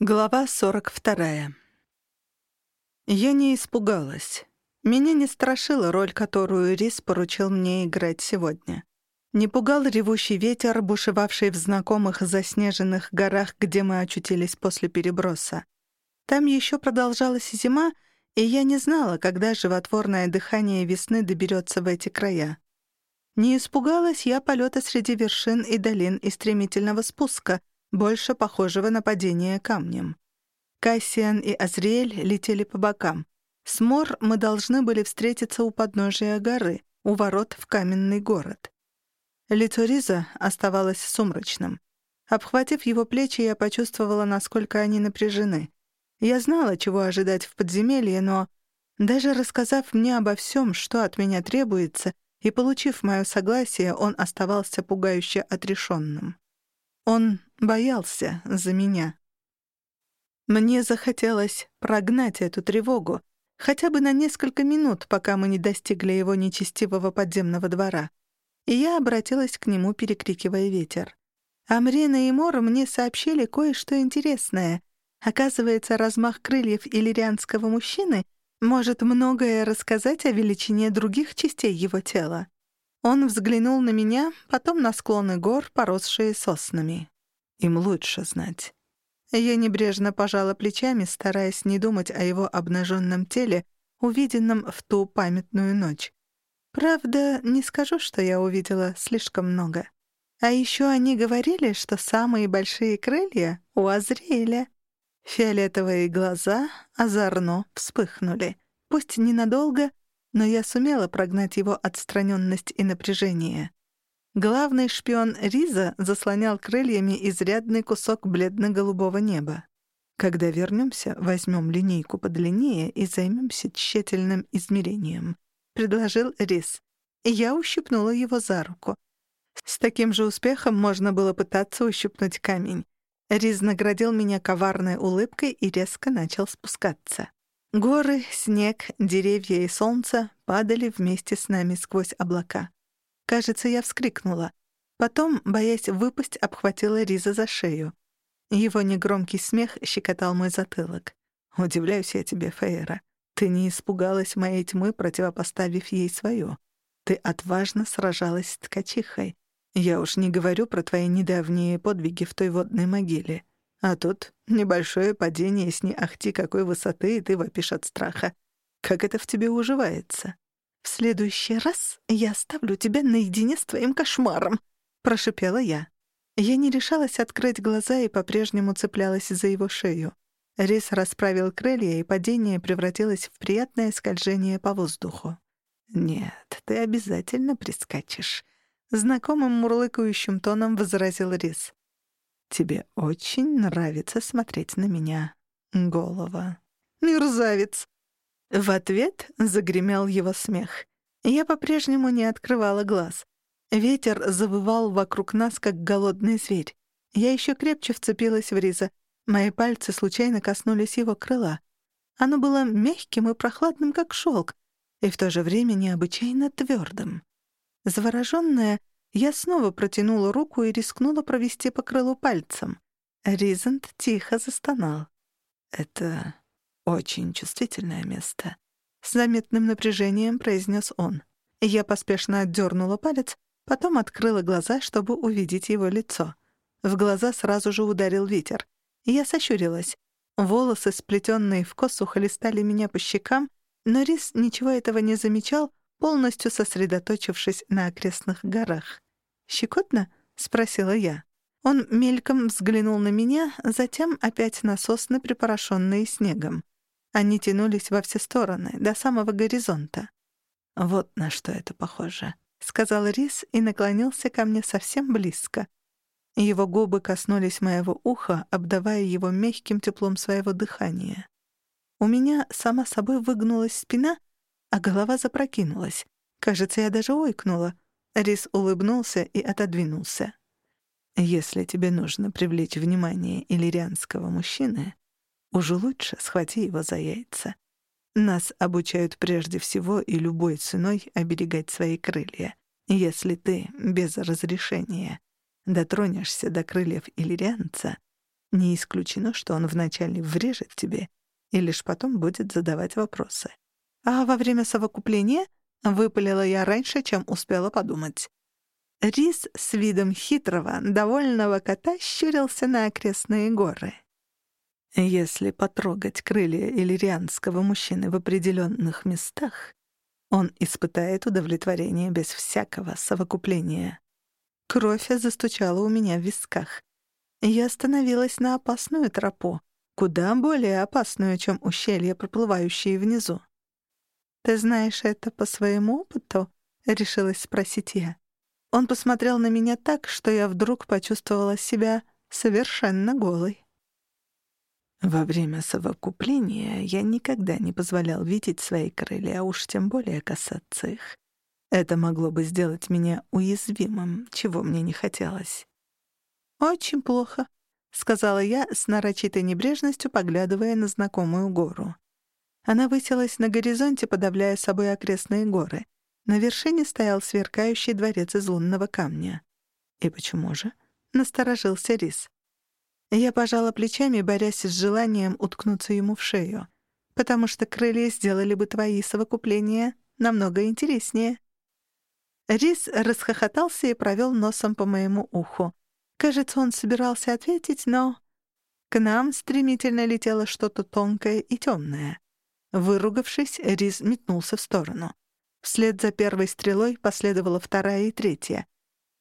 Глава 42. Я не испугалась. Меня не страшила роль, которую Рис поручил мне играть сегодня. Не пугал ревущий ветер, бушевавший в знакомых заснеженных горах, где мы очутились после переброса. Там еще продолжалась зима, и я не знала, когда животворное дыхание весны доберется в эти края. Не испугалась я полета среди вершин и долин и стремительного спуска — больше похожего на падение камнем. Кассиан и Азриэль летели по бокам. С Мор мы должны были встретиться у подножия горы, у ворот в каменный город. Лицо Риза оставалось сумрачным. Обхватив его плечи, я почувствовала, насколько они напряжены. Я знала, чего ожидать в подземелье, но даже рассказав мне обо всем, что от меня требуется, и получив мое согласие, он оставался пугающе отрешенным. Он боялся за меня. Мне захотелось прогнать эту тревогу, хотя бы на несколько минут, пока мы не достигли его нечестивого подземного двора. И я обратилась к нему, перекрикивая ветер. Амрина и Мор мне сообщили кое-что интересное. Оказывается, размах крыльев иллирианского мужчины может многое рассказать о величине других частей его тела. Он взглянул на меня, потом на склоны гор, поросшие соснами. Им лучше знать. Я небрежно пожала плечами, стараясь не думать о его обнаженном теле, увиденном в ту памятную ночь. Правда, не скажу, что я увидела слишком много. А еще они говорили, что самые большие крылья у Азриэля. Фиолетовые глаза озорно вспыхнули. Пусть ненадолго, но я сумела прогнать его отстраненность и напряжение. Главный шпион Риза заслонял крыльями изрядный кусок бледно-голубого неба. Когда вернемся, возьмем линейку подлиннее и займемся тщательным измерением, предложил Риз. Я ущипнула его за руку. С таким же успехом можно было пытаться ущипнуть камень. Риз наградил меня коварной улыбкой и резко начал спускаться. Горы, снег, деревья и солнце падали вместе с нами сквозь облака. Кажется, я вскрикнула. Потом, боясь выпасть, обхватила Риза за шею. Его негромкий смех щекотал мой затылок. «Удивляюсь я тебе, Фейра. Ты не испугалась моей тьмы, противопоставив ей свою. Ты отважно сражалась с ткачихой. Я уж не говорю про твои недавние подвиги в той водной могиле. А тут небольшое падение с не ахти какой высоты, и ты вопишь от страха. Как это в тебе уживается? «В следующий раз я оставлю тебя наедине с твоим кошмаром», — прошипела я. Я не решалась открыть глаза и по-прежнему цеплялась за его шею. Рис расправил крылья, и падение превратилось в приятное скольжение по воздуху. «Нет, ты обязательно прискачешь», — знакомым мурлыкающим тоном возразил Рис. Тебе очень нравится смотреть на меня, голова. Мерзавец. В ответ загремел его смех. Я по-прежнему не открывала глаз. Ветер завывал вокруг нас, как голодный зверь. Я еще крепче вцепилась в Риза. Мои пальцы случайно коснулись его крыла. Оно было мягким и прохладным, как шелк, и в то же время необычайно твердым. Завороженная, я снова протянула руку и рискнула провести по крылу пальцем. Ризент тихо застонал. «Это очень чувствительное место», — с заметным напряжением произнес он. Я поспешно отдернула палец, потом открыла глаза, чтобы увидеть его лицо. В глаза сразу же ударил ветер. Я сощурилась. Волосы, сплетенные в косу, хлестали меня по щекам, но Рис ничего этого не замечал, полностью сосредоточившись на окрестных горах. «Щекотно?» — спросила я. Он мельком взглянул на меня, затем опять на сосны, припорошенные снегом. Они тянулись во все стороны, до самого горизонта. «Вот на что это похоже», — сказал Рис и наклонился ко мне совсем близко. Его губы коснулись моего уха, обдавая его мягким теплом своего дыхания. У меня сама собой выгнулась спина, а голова запрокинулась. Кажется, я даже ойкнула — Рис улыбнулся и отодвинулся. «Если тебе нужно привлечь внимание иллирианского мужчины, уже лучше схвати его за яйца. Нас обучают прежде всего и любой ценой оберегать свои крылья. Если ты без разрешения дотронешься до крыльев иллирианца, Не исключено, что он вначале врежет тебе и лишь потом будет задавать вопросы. А во время совокупления выпалила я раньше, чем успела подумать. Рис с видом хитрого, довольного кота щурился на окрестные горы. Если потрогать крылья иллирианского мужчины в определенных местах, он испытает удовлетворение без всякого совокупления. Кровь застучала у меня в висках. Я остановилась на опасную тропу, куда более опасную, чем ущелья, проплывающие внизу. «Ты знаешь это по своему опыту?» — решилась спросить я. Он посмотрел на меня так, что я вдруг почувствовала себя совершенно голой. Во время совокупления я никогда не позволял видеть свои крылья, а уж тем более касаться их. Это могло бы сделать меня уязвимым, чего мне не хотелось. «Очень плохо», — сказала я с нарочитой небрежностью, поглядывая на знакомую гору. Она высилась на горизонте, подавляя собой окрестные горы. На вершине стоял сверкающий дворец из лунного камня. И почему же? Насторожился Рис. Я пожала плечами, борясь с желанием уткнуться ему в шею. Потому что крылья сделали бы твои совокупления намного интереснее. Рис расхохотался и провел носом по моему уху. Кажется, он собирался ответить, но... К нам стремительно летело что-то тонкое и темное. Выругавшись, Рис метнулся в сторону. Вслед за первой стрелой последовала вторая и третья.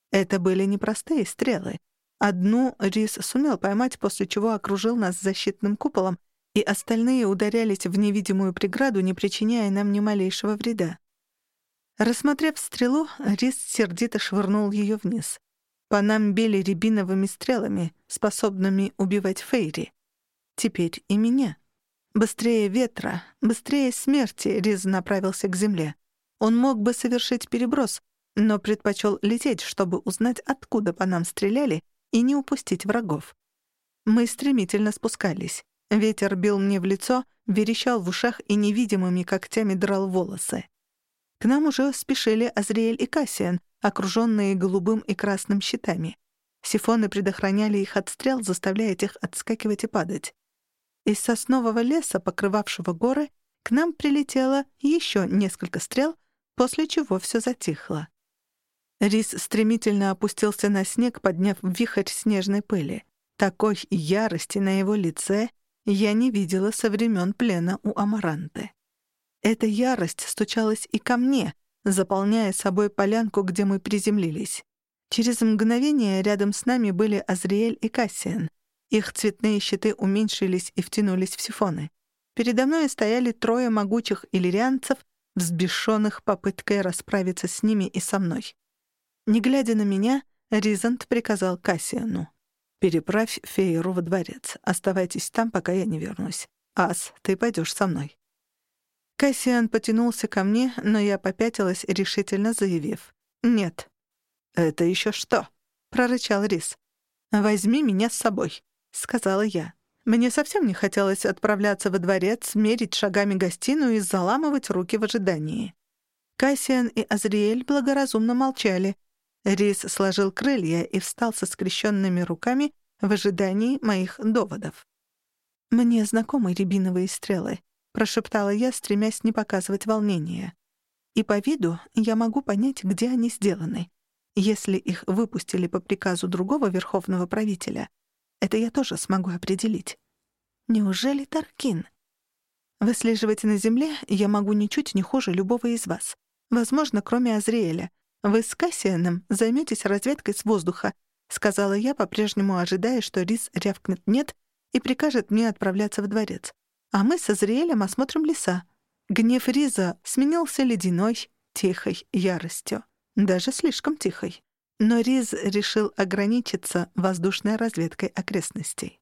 Это были непростые стрелы. Одну Рис сумел поймать, после чего окружил нас защитным куполом, и остальные ударялись в невидимую преграду, не причиняя нам ни малейшего вреда. Рассмотрев стрелу, Рис сердито швырнул ее вниз. По нам били рябиновыми стрелами, способными убивать Фейри. Теперь и меня. Быстрее ветра, быстрее смерти Риз направился к земле. Он мог бы совершить переброс, но предпочел лететь, чтобы узнать, откуда по нам стреляли, и не упустить врагов. Мы стремительно спускались. Ветер бил мне в лицо, верещал в ушах и невидимыми когтями драл волосы. К нам уже спешили Азриэль и Кассиан, окруженные голубым и красным щитами. Сифоны предохраняли их от стрел, заставляя их отскакивать и падать. Из соснового леса, покрывавшего горы, к нам прилетело еще несколько стрел, после чего все затихло. Рис стремительно опустился на снег, подняв вихрь снежной пыли. Такой ярости на его лице я не видела со времен плена у Амаранты. Эта ярость стучалась и ко мне, заполняя собой полянку, где мы приземлились. Через мгновение рядом с нами были Азриэль и Кассиан. Их цветные щиты уменьшились и втянулись в сифоны. Передо мной стояли трое могучих иллирианцев, взбешенных попыткой расправиться с ними и со мной. Не глядя на меня, Ризант приказал Кассиану. «Переправь Фейру во дворец. Оставайтесь там, пока я не вернусь. Ас, ты пойдешь со мной». Кассиан потянулся ко мне, но я попятилась, решительно заявив. «Нет». «Это еще что?» — прорычал Рис. «Возьми меня с собой», — сказала я. Мне совсем не хотелось отправляться во дворец, мерить шагами гостиную и заламывать руки в ожидании. Кассиан и Азриэль благоразумно молчали, Рис сложил крылья и встал со скрещенными руками в ожидании моих доводов. «Мне знакомы рябиновые стрелы», — прошептала я, стремясь не показывать волнения. «И по виду я могу понять, где они сделаны. Если их выпустили по приказу другого верховного правителя, это я тоже смогу определить. Неужели Таркин? Выслеживать на земле я могу ничуть не хуже любого из вас. Возможно, кроме Азриэля — «Вы с Кассианом займетесь разведкой с воздуха», — сказала я, по-прежнему ожидая, что Рис рявкнет «нет» и прикажет мне отправляться в дворец. А мы с Азриэлем осмотрим леса. Гнев Риза сменился ледяной, тихой яростью. Даже слишком тихой. Но Риз решил ограничиться воздушной разведкой окрестностей.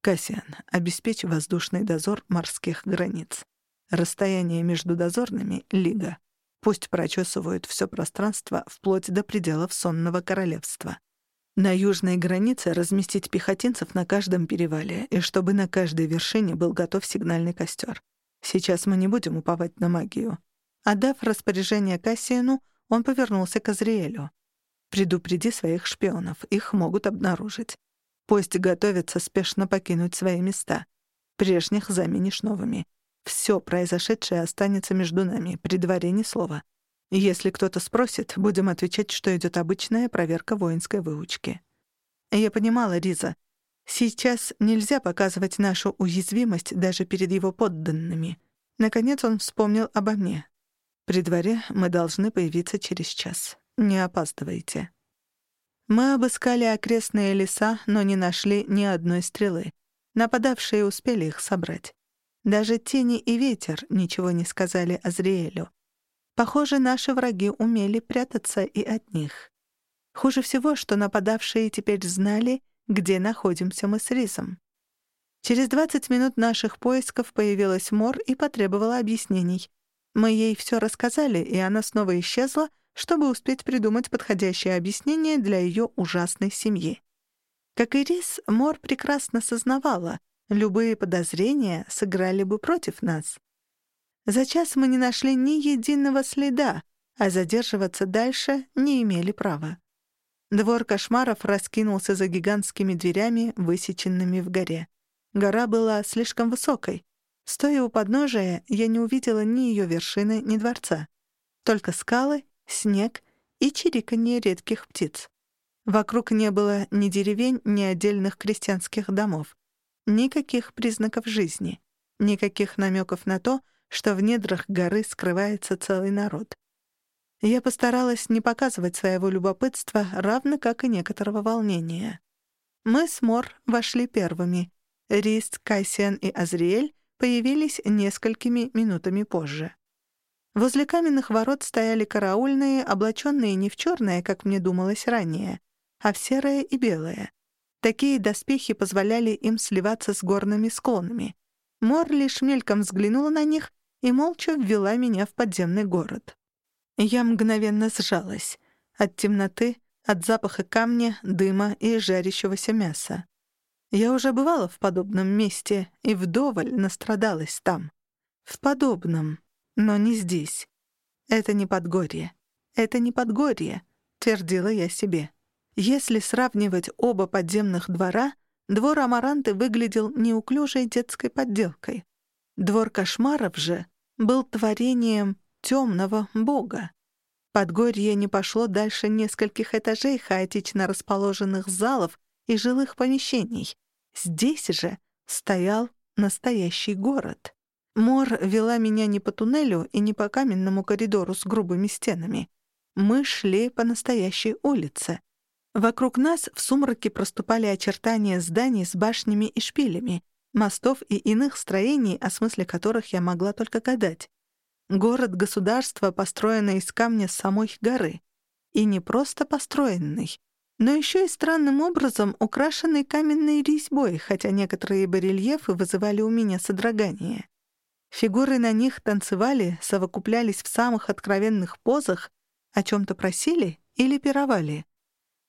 Кассиан, обеспечь воздушный дозор морских границ. Расстояние между дозорными — лига. Пусть прочесывают все пространство вплоть до пределов сонного королевства. На южной границе разместить пехотинцев на каждом перевале, и чтобы на каждой вершине был готов сигнальный костер. Сейчас мы не будем уповать на магию. Отдав распоряжение Кассиену, он повернулся к Азриэлю. «Предупреди своих шпионов, их могут обнаружить. Пусть готовятся спешно покинуть свои места. Прежних заменишь новыми. Все произошедшее останется между нами, при дворе ни слова. Если кто-то спросит, будем отвечать, что идет обычная проверка воинской выучки. Я понимала Риза. Сейчас нельзя показывать нашу уязвимость даже перед его подданными. Наконец он вспомнил обо мне. При дворе мы должны появиться через час. Не опаздывайте. Мы обыскали окрестные леса, но не нашли ни одной стрелы. Нападавшие успели их собрать. Даже тени и ветер ничего не сказали Азриэлю. Похоже, наши враги умели прятаться и от них. Хуже всего, что нападавшие теперь знали, где находимся мы с Ризом. Через 20 минут наших поисков появилась Мор и потребовала объяснений. Мы ей все рассказали, и она снова исчезла — чтобы успеть придумать подходящее объяснение для ее ужасной семьи. Как и Рис, Мор прекрасно сознавала, любые подозрения сыграли бы против нас. За час мы не нашли ни единого следа, а задерживаться дальше не имели права. Двор кошмаров раскинулся за гигантскими дверями, высеченными в горе. Гора была слишком высокой. Стоя у подножия, я не увидела ни ее вершины, ни дворца. Только скалы снег и чириканье редких птиц. Вокруг не было ни деревень, ни отдельных крестьянских домов. Никаких признаков жизни, никаких намеков на то, что в недрах горы скрывается целый народ. Я постаралась не показывать своего любопытства, равно как и некоторого волнения. Мы с Мор вошли первыми. Рист, Кайсиан и Азриэль появились несколькими минутами позже. Возле каменных ворот стояли караульные, облаченные не в черное, как мне думалось ранее, а в серое и белое. Такие доспехи позволяли им сливаться с горными склонами. Мор лишь мельком взглянула на них и молча ввела меня в подземный город. Я мгновенно сжалась. От темноты, от запаха камня, дыма и жарящегося мяса. Я уже бывала в подобном месте и вдоволь настрадалась там. В подобном. Но не здесь. Это не Подгорье. Это не Подгорье, твердила я себе. Если сравнивать оба подземных двора, двор Амаранты выглядел неуклюжей детской подделкой. Двор кошмаров же был творением темного бога. Подгорье не пошло дальше нескольких этажей хаотично расположенных залов и жилых помещений. Здесь же стоял настоящий город. Мор вела меня не по туннелю и не по каменному коридору с грубыми стенами. Мы шли по настоящей улице. Вокруг нас в сумраке проступали очертания зданий с башнями и шпилями, мостов и иных строений, о смысле которых я могла только гадать. Город-государство, построенное из камня самой горы. И не просто построенный, но еще и странным образом украшенный каменной резьбой, хотя некоторые барельефы вызывали у меня содрогание. Фигуры на них танцевали, совокуплялись в самых откровенных позах, о чем-то просили или пировали.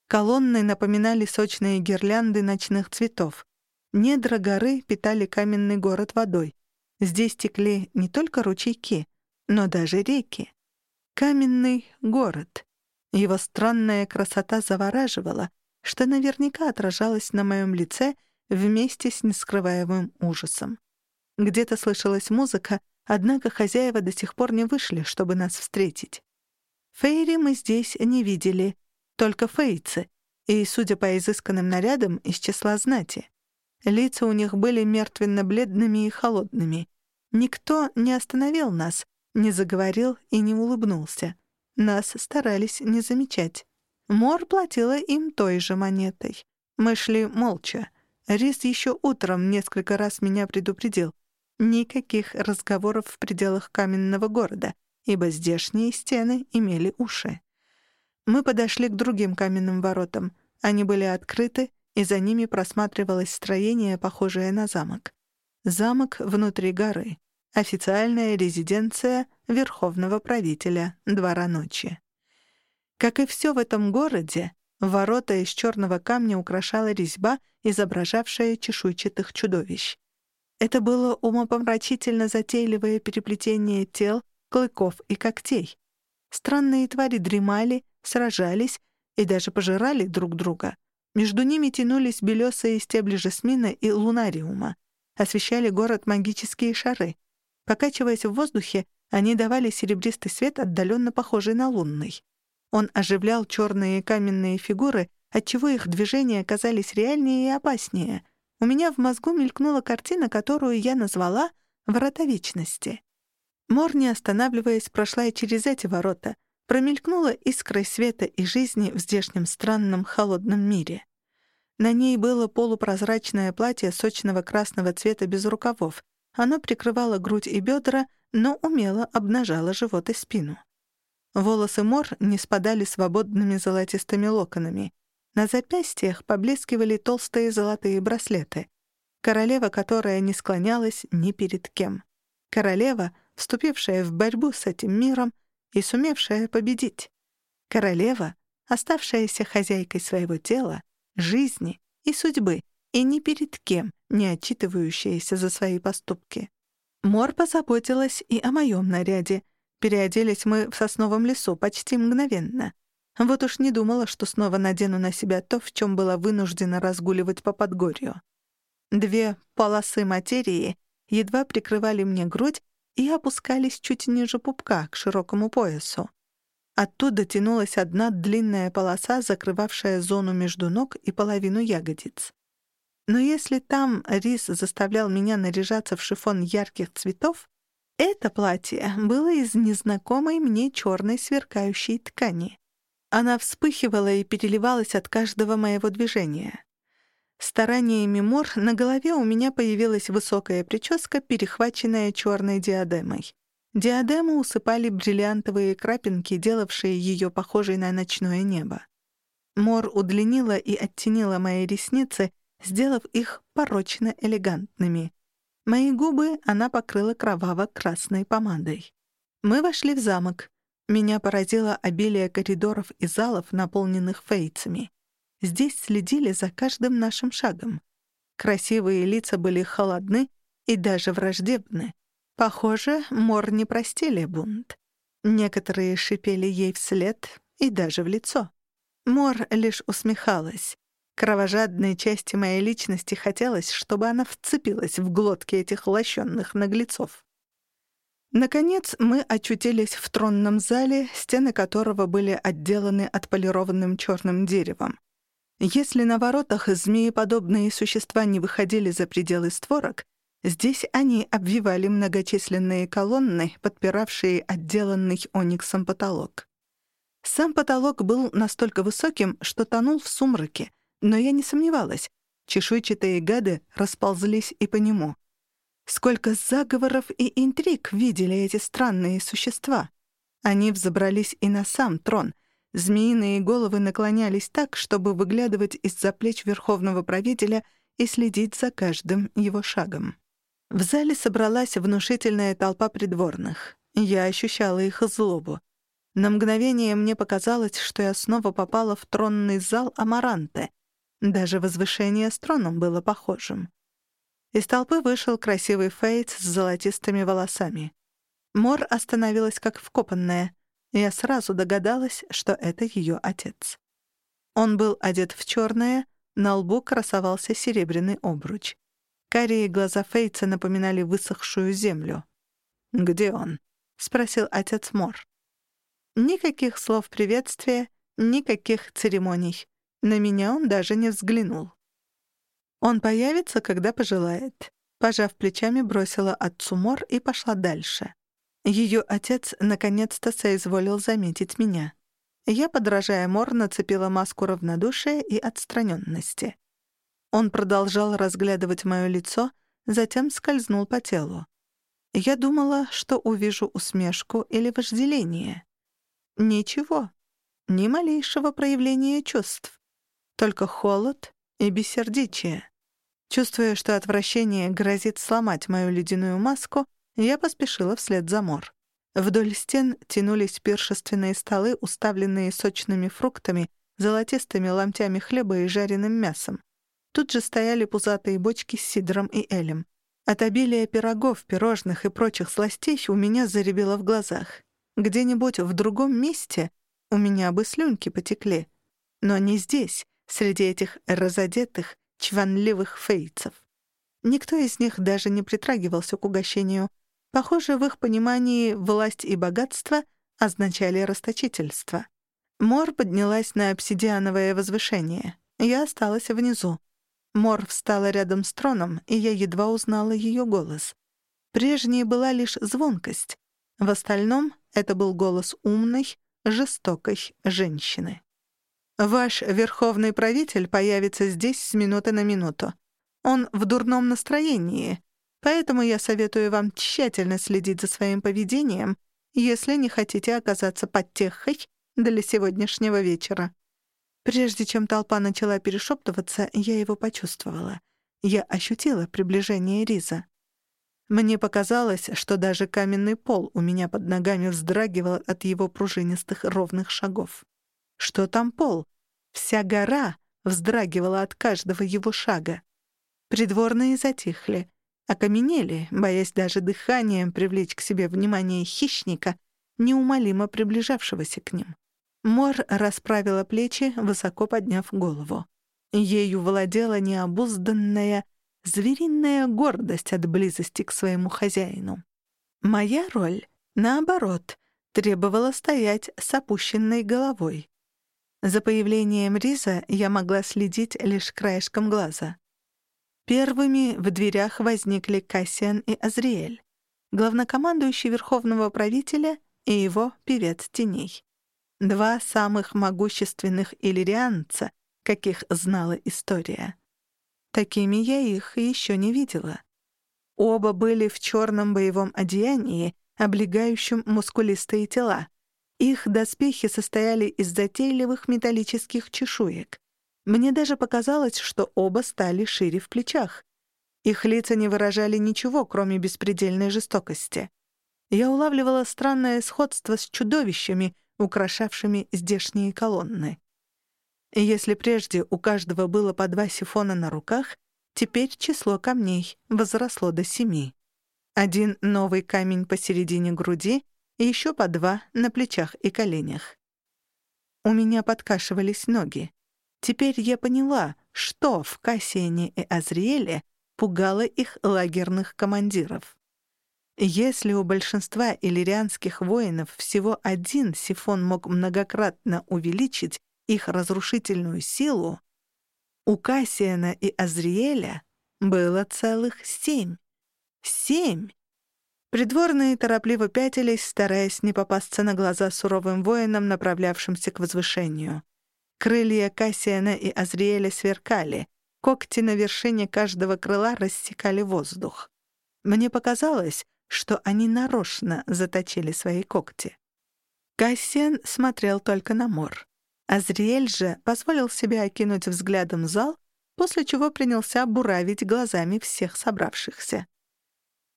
Колонны напоминали сочные гирлянды ночных цветов. Недра горы питали каменный город водой. Здесь текли не только ручейки, но даже реки. Каменный город. Его странная красота завораживала, что наверняка отражалось на моем лице вместе с нескрываемым ужасом. Где-то слышалась музыка, однако хозяева до сих пор не вышли, чтобы нас встретить. Фейри мы здесь не видели, только фейцы, и, судя по изысканным нарядам, из числа знати. Лица у них были мертвенно-бледными и холодными. Никто не остановил нас, не заговорил и не улыбнулся. Нас старались не замечать. Мор платила им той же монетой. Мы шли молча. Рис еще утром несколько раз меня предупредил. Никаких разговоров в пределах каменного города, ибо здешние стены имели уши. Мы подошли к другим каменным воротам. Они были открыты, и за ними просматривалось строение, похожее на замок. Замок внутри горы. Официальная резиденция верховного правителя Двора Ночи. Как и все в этом городе, ворота из черного камня украшала резьба, изображавшая чешуйчатых чудовищ. Это было умопомрачительно затейливое переплетение тел, клыков и когтей. Странные твари дремали, сражались и даже пожирали друг друга. Между ними тянулись белесые стебли жасмина и лунариума. Освещали город магические шары. Покачиваясь в воздухе, они давали серебристый свет, отдаленно похожий на лунный. Он оживлял черные каменные фигуры, отчего их движения казались реальнее и опаснее. У меня в мозгу мелькнула картина, которую я назвала «Врата Вечности». Мор, не останавливаясь, прошла и через эти ворота, промелькнула искрой света и жизни в здешнем странном холодном мире. На ней было полупрозрачное платье сочного красного цвета без рукавов. Оно прикрывало грудь и бедра, но умело обнажало живот и спину. Волосы Мор не спадали свободными золотистыми локонами. На запястьях поблескивали толстые золотые браслеты. Королева, которая не склонялась ни перед кем. Королева, вступившая в борьбу с этим миром и сумевшая победить. Королева, оставшаяся хозяйкой своего тела, жизни и судьбы, и ни перед кем не отчитывающаяся за свои поступки. Мор позаботилась и о моем наряде. Переоделись мы в сосновом лесу почти мгновенно. Вот уж не думала, что снова надену на себя то, в чем была вынуждена разгуливать по Подгорью. Две полосы материи едва прикрывали мне грудь и опускались чуть ниже пупка, к широкому поясу. Оттуда тянулась одна длинная полоса, закрывавшая зону между ног и половину ягодиц. Но если там рис заставлял меня наряжаться в шифон ярких цветов, это платье было из незнакомой мне черной сверкающей ткани. Она вспыхивала и переливалась от каждого моего движения. Стараниями Мор на голове у меня появилась высокая прическа, перехваченная черной диадемой. Диадему усыпали бриллиантовые крапинки, делавшие ее похожей на ночное небо. Мор удлинила и оттенила мои ресницы, сделав их порочно элегантными. Мои губы она покрыла кроваво-красной помадой. Мы вошли в замок. Меня поразило обилие коридоров и залов, наполненных фейцами. Здесь следили за каждым нашим шагом. Красивые лица были холодны и даже враждебны. Похоже, Мор не простили бунт. Некоторые шипели ей вслед и даже в лицо. Мор лишь усмехалась. Кровожадной части моей личности хотелось, чтобы она вцепилась в глотки этих лощенных наглецов. Наконец мы очутились в тронном зале, стены которого были отделаны отполированным черным деревом. Если на воротах змееподобные существа не выходили за пределы створок, здесь они обвивали многочисленные колонны, подпиравшие отделанный ониксом потолок. Сам потолок был настолько высоким, что тонул в сумраке, но я не сомневалась. Чешуйчатые гады расползлись и по нему. Сколько заговоров и интриг видели эти странные существа. Они взобрались и на сам трон — Змеиные головы наклонялись так, чтобы выглядывать из-за плеч верховного правителя и следить за каждым его шагом. В зале собралась внушительная толпа придворных. Я ощущала их злобу. На мгновение мне показалось, что я снова попала в тронный зал Амаранте. Даже возвышение с троном было похожим. Из толпы вышел красивый Фейт с золотистыми волосами. Мор остановилась как вкопанная. Я сразу догадалась, что это ее отец. Он был одет в черное, на лбу красовался серебряный обруч. Карие глаза Фейца напоминали высохшую землю. «Где он?» — спросил отец Мор. Никаких слов приветствия, никаких церемоний. На меня он даже не взглянул. Он появится, когда пожелает. Пожав плечами, бросила отцу Мор и пошла дальше. Ее отец наконец-то соизволил заметить меня. Я, подражая Мор, нацепила маску равнодушия и отстраненности. Он продолжал разглядывать мое лицо, затем скользнул по телу. Я думала, что увижу усмешку или вожделение. Ничего, ни малейшего проявления чувств. Только холод и бессердечие. Чувствуя, что отвращение грозит сломать мою ледяную маску, я поспешила вслед за Мор. Вдоль стен тянулись пиршественные столы, уставленные сочными фруктами, золотистыми ломтями хлеба и жареным мясом. Тут же стояли пузатые бочки с сидром и элем. От обилия пирогов, пирожных и прочих сластей у меня заребило в глазах. Где-нибудь в другом месте у меня бы слюнки потекли. Но не здесь, среди этих разодетых, чванливых фейцев. Никто из них даже не притрагивался к угощению. Похоже, в их понимании власть и богатство означали расточительство. Мор поднялась на обсидиановое возвышение. Я осталась внизу. Мор встала рядом с троном, и я едва узнала ее голос. Прежней была лишь звонкость. В остальном это был голос умной, жестокой женщины. «Ваш верховный правитель появится здесь с минуты на минуту. Он в дурном настроении, поэтому я советую вам тщательно следить за своим поведением, если не хотите оказаться под техой для сегодняшнего вечера». Прежде чем толпа начала перешептываться, я его почувствовала. Я ощутила приближение Риза. Мне показалось, что даже каменный пол у меня под ногами вздрагивал от его пружинистых ровных шагов. Что там пол? Вся гора вздрагивала от каждого его шага. Придворные затихли, окаменели, боясь даже дыханием привлечь к себе внимание хищника, неумолимо приближавшегося к ним. Мор расправила плечи, высоко подняв голову. Ею владела необузданная, звериная гордость от близости к своему хозяину. Моя роль, наоборот, требовала стоять с опущенной головой. За появлением Риза я могла следить лишь краешком глаза. Первыми в дверях возникли Кассиан и Азриэль, главнокомандующий Верховного правителя и его певец теней. Два самых могущественных иллирианца, каких знала история. Такими я их еще не видела. Оба были в черном боевом одеянии, облегающем мускулистые тела. Их доспехи состояли из затейливых металлических чешуек. Мне даже показалось, что оба стали шире в плечах. Их лица не выражали ничего, кроме беспредельной жестокости. Я улавливала странное сходство с чудовищами, украшавшими здешние колонны. Если прежде у каждого было по два сифона на руках, теперь число камней возросло до семи. Один новый камень посередине груди и еще по два на плечах и коленях. У меня подкашивались ноги. Теперь я поняла, что в Кассиене и Азриэле пугало их лагерных командиров. Если у большинства иллирианских воинов всего один сифон мог многократно увеличить их разрушительную силу, у Кассиана и Азриэля было целых семь. Семь! Придворные торопливо пятились, стараясь не попасться на глаза суровым воинам, направлявшимся к возвышению. Крылья Кассиана и Азриэля сверкали, когти на вершине каждого крыла рассекали воздух. Мне показалось, что они нарочно заточили свои когти. Кассиан смотрел только на Мор. Азриэль же позволил себе окинуть взглядом зал, после чего принялся буравить глазами всех собравшихся.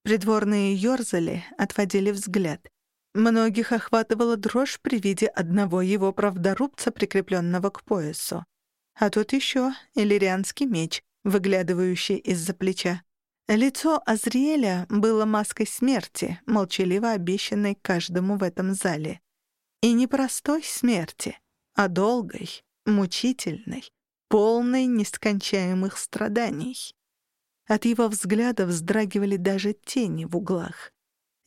Придворные ёрзали, отводили взгляд. Многих охватывала дрожь при виде одного его правдорубца, прикрепленного к поясу. А тут еще иллирианский меч, выглядывающий из-за плеча. Лицо Азриэля было маской смерти, молчаливо обещанной каждому в этом зале. И не простой смерти, а долгой, мучительной, полной нескончаемых страданий. От его взгляда вздрагивали даже тени в углах.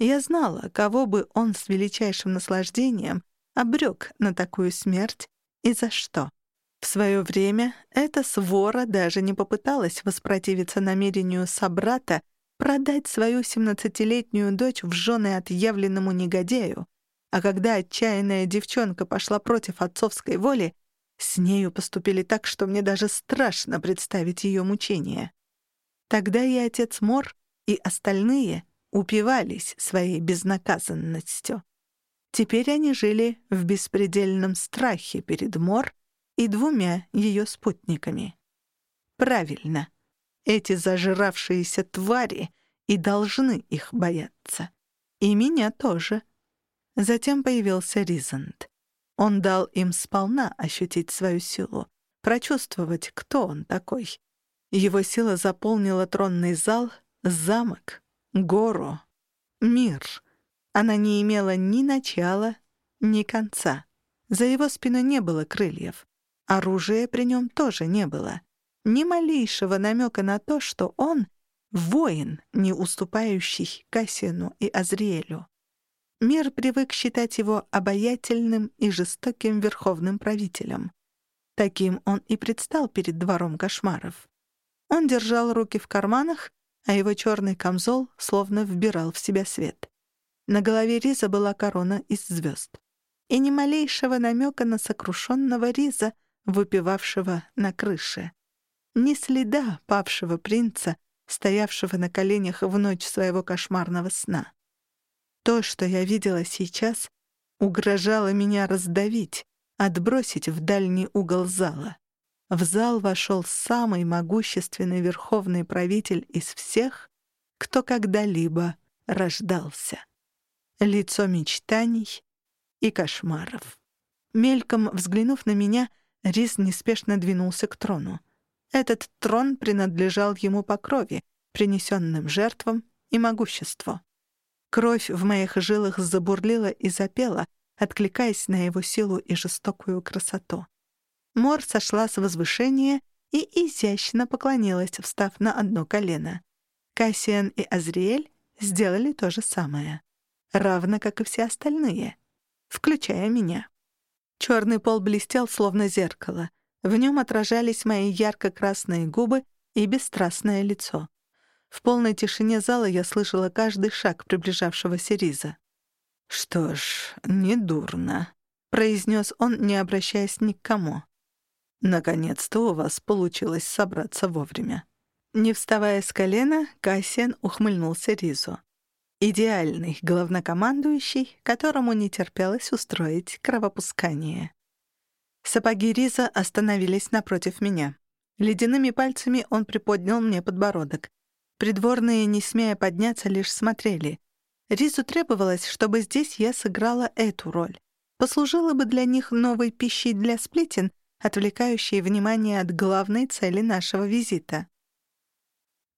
Я знала, кого бы он с величайшим наслаждением обрек на такую смерть и за что. В свое время эта свора даже не попыталась воспротивиться намерению собрата продать свою семнадцатилетнюю дочь в жены отъявленному негодяю, а когда отчаянная девчонка пошла против отцовской воли, с нею поступили так, что мне даже страшно представить ее мучения. Тогда и отец Мор, и остальные упивались своей безнаказанностью. Теперь они жили в беспредельном страхе перед Мор и двумя ее спутниками. Правильно, эти зажиравшиеся твари и должны их бояться. И меня тоже. Затем появился Ризант. Он дал им сполна ощутить свою силу, прочувствовать, кто он такой. Его сила заполнила тронный зал, замок, гору, мир. Она не имела ни начала, ни конца. За его спиной не было крыльев. Оружия при нем тоже не было. Ни малейшего намека на то, что он — воин, не уступающий Кассину и Азриэлю. Мир привык считать его обаятельным и жестоким верховным правителем. Таким он и предстал перед двором кошмаров. Он держал руки в карманах, а его черный камзол словно вбирал в себя свет. На голове Риза была корона из звезд. И ни малейшего намека на сокрушенного Риза, выпивавшего на крыше. Ни следа павшего принца, стоявшего на коленях в ночь своего кошмарного сна. То, что я видела сейчас, угрожало меня раздавить, отбросить в дальний угол зала. В зал вошел самый могущественный верховный правитель из всех, кто когда-либо рождался. Лицо мечтаний и кошмаров. Мельком взглянув на меня, Рис неспешно двинулся к трону. Этот трон принадлежал ему по крови, принесенным жертвам и могуществу. Кровь в моих жилах забурлила и запела, откликаясь на его силу и жестокую красоту. Мор сошла с возвышения и изящно поклонилась, встав на одно колено. Кассиан и Азриэль сделали то же самое, равно как и все остальные, включая меня. Черный пол блестел, словно зеркало. В нем отражались мои ярко-красные губы и бесстрастное лицо. В полной тишине зала я слышала каждый шаг приближавшегося Риза. «Что ж, недурно», — произнес он, не обращаясь ни к кому. «Наконец-то у вас получилось собраться вовремя». Не вставая с колена, Кассиан ухмыльнулся Ризу. Идеальный главнокомандующий, которому не терпелось устроить кровопускание. Сапоги Риза остановились напротив меня. Ледяными пальцами он приподнял мне подбородок. Придворные, не смея подняться, лишь смотрели. Ризу требовалось, чтобы здесь я сыграла эту роль. Послужила бы для них новой пищей для сплетен, отвлекающей внимание от главной цели нашего визита.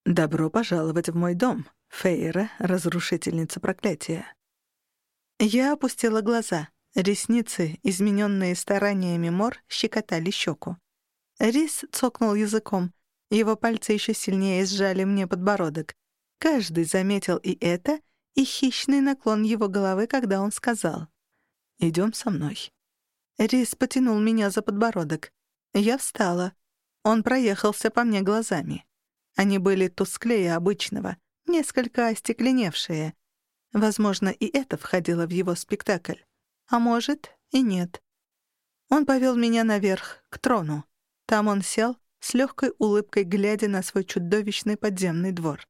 «Добро пожаловать в мой дом, Фейра, разрушительница проклятия». Я опустила глаза. Ресницы, измененные стараниями Мор, щекотали щеку. Рис цокнул языком — его пальцы еще сильнее сжали мне подбородок. Каждый заметил и это, и хищный наклон его головы, когда он сказал «Идем со мной». Рис потянул меня за подбородок. Я встала. Он проехался по мне глазами. Они были тусклее обычного, несколько остекленевшие. Возможно, и это входило в его спектакль. А может, и нет. Он повел меня наверх, к трону. Там он сел, с легкой улыбкой глядя на свой чудовищный подземный двор.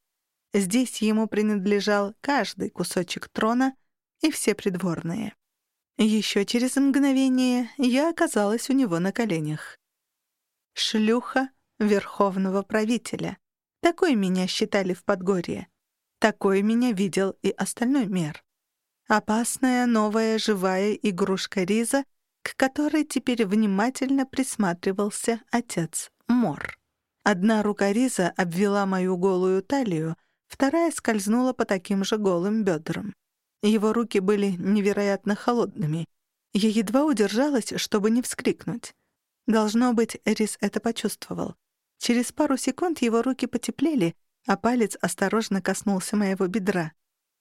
Здесь ему принадлежал каждый кусочек трона и все придворные. Еще через мгновение я оказалась у него на коленях. Шлюха верховного правителя. Такой меня считали в Подгорье. Такой меня видел и остальной мир. Опасная новая живая игрушка Риза, к которой теперь внимательно присматривался отец Мор. Одна рука Риза обвела мою голую талию, вторая скользнула по таким же голым бедрам. Его руки были невероятно холодными. Я едва удержалась, чтобы не вскрикнуть. Должно быть, Рис это почувствовал. Через пару секунд его руки потеплели, а палец осторожно коснулся моего бедра.